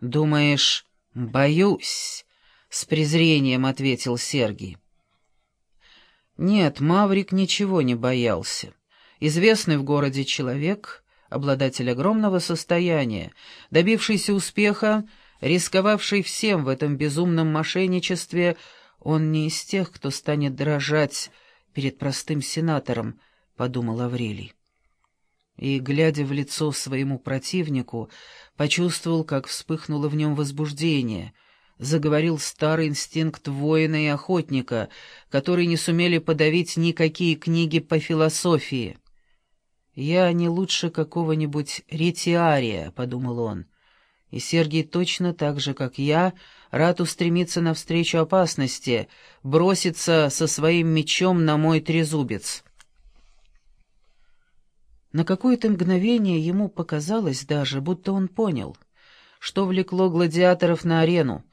«Думаешь, боюсь?» — с презрением ответил Сергий. Нет, Маврик ничего не боялся. Известный в городе человек, обладатель огромного состояния, добившийся успеха, рисковавший всем в этом безумном мошенничестве, он не из тех, кто станет дрожать перед простым сенатором, — подумал Аврелий. И, глядя в лицо своему противнику, почувствовал, как вспыхнуло в нем возбуждение — заговорил старый инстинкт воина и охотника, который не сумели подавить никакие книги по философии. «Я не лучше какого-нибудь ретиария», — подумал он, — «и Сергий точно так же, как я, рад устремиться навстречу опасности, броситься со своим мечом на мой трезубец». На какое-то мгновение ему показалось даже, будто он понял, что влекло гладиаторов на арену,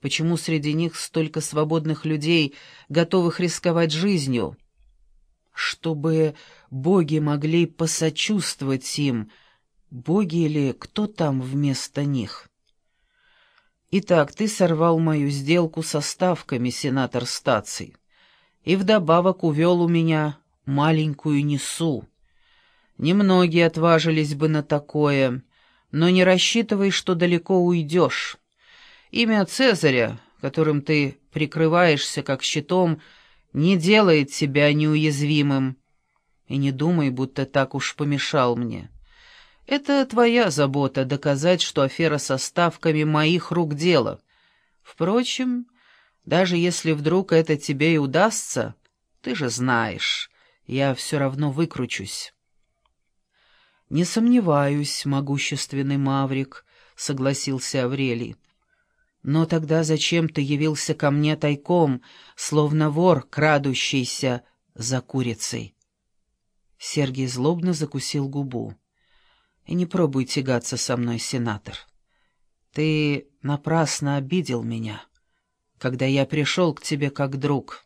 Почему среди них столько свободных людей, готовых рисковать жизнью? Чтобы боги могли посочувствовать им, боги или кто там вместо них? Итак, ты сорвал мою сделку со ставками, сенатор стаций, и вдобавок увел у меня маленькую несу. Немногие отважились бы на такое, но не рассчитывай, что далеко уйдешь». Имя Цезаря, которым ты прикрываешься как щитом, не делает тебя неуязвимым. И не думай, будто так уж помешал мне. Это твоя забота доказать, что афера со ставками моих рук дело. Впрочем, даже если вдруг это тебе и удастся, ты же знаешь, я все равно выкручусь. «Не сомневаюсь, могущественный Маврик», — согласился Аврелий. Но тогда зачем ты явился ко мне тайком, словно вор, крадущийся за курицей? Сергей злобно закусил губу. И не пробуй тягаться со мной, сенатор. Ты напрасно обидел меня, когда я пришел к тебе как друг.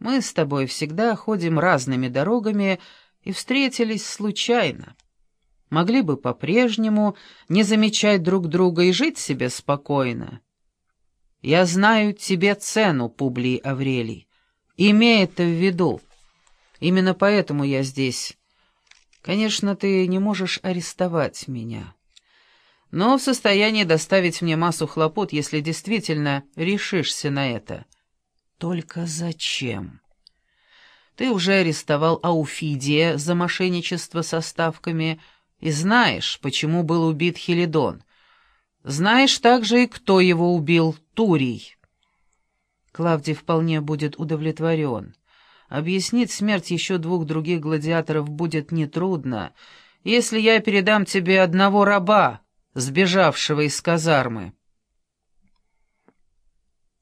Мы с тобой всегда ходим разными дорогами и встретились случайно могли бы по-прежнему не замечать друг друга и жить себе спокойно. Я знаю тебе цену, Публий Аврелий. Имей это в виду. Именно поэтому я здесь. Конечно, ты не можешь арестовать меня, но в состоянии доставить мне массу хлопот, если действительно решишься на это. Только зачем? Ты уже арестовал Ауфидия за мошенничество со ставками, — и знаешь, почему был убит Хелидон. Знаешь также и кто его убил, Турий. Клавдий вполне будет удовлетворен. Объяснить смерть еще двух других гладиаторов будет нетрудно, если я передам тебе одного раба, сбежавшего из казармы.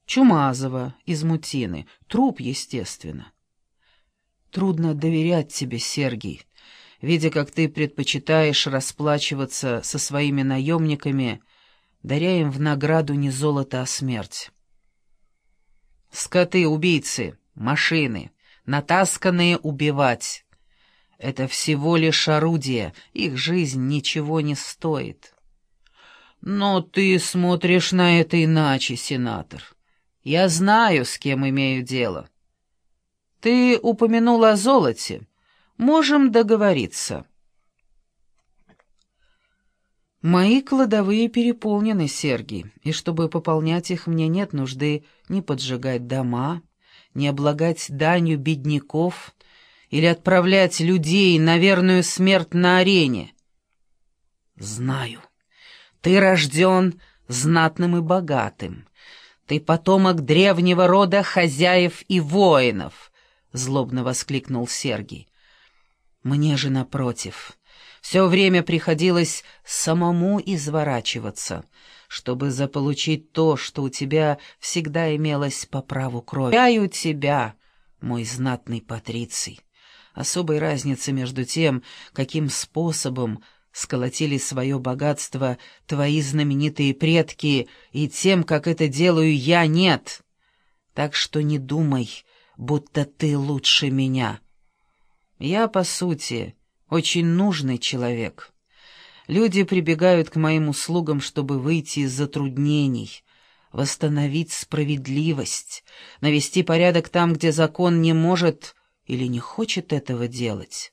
Чумазова из Мутины, труп, естественно. Трудно доверять тебе, Сергий видя, как ты предпочитаешь расплачиваться со своими наемниками, даря им в награду не золото, а смерть. Скоты, убийцы, машины, натасканные убивать. Это всего лишь орудие, их жизнь ничего не стоит. Но ты смотришь на это иначе, сенатор. Я знаю, с кем имею дело. Ты упомянул о золоте. Можем договориться. Мои кладовые переполнены, Сергий, и чтобы пополнять их, мне нет нужды ни поджигать дома, ни облагать данью бедняков или отправлять людей на верную смерть на арене. Знаю, ты рожден знатным и богатым, ты потомок древнего рода хозяев и воинов, — злобно воскликнул Сергий. Мне же, напротив, все время приходилось самому изворачиваться, чтобы заполучить то, что у тебя всегда имелось по праву крови. Я тебя, мой знатный патриций. Особой разницы между тем, каким способом сколотили свое богатство твои знаменитые предки, и тем, как это делаю я, нет. Так что не думай, будто ты лучше меня». Я, по сути, очень нужный человек. Люди прибегают к моим услугам, чтобы выйти из затруднений, восстановить справедливость, навести порядок там, где закон не может или не хочет этого делать.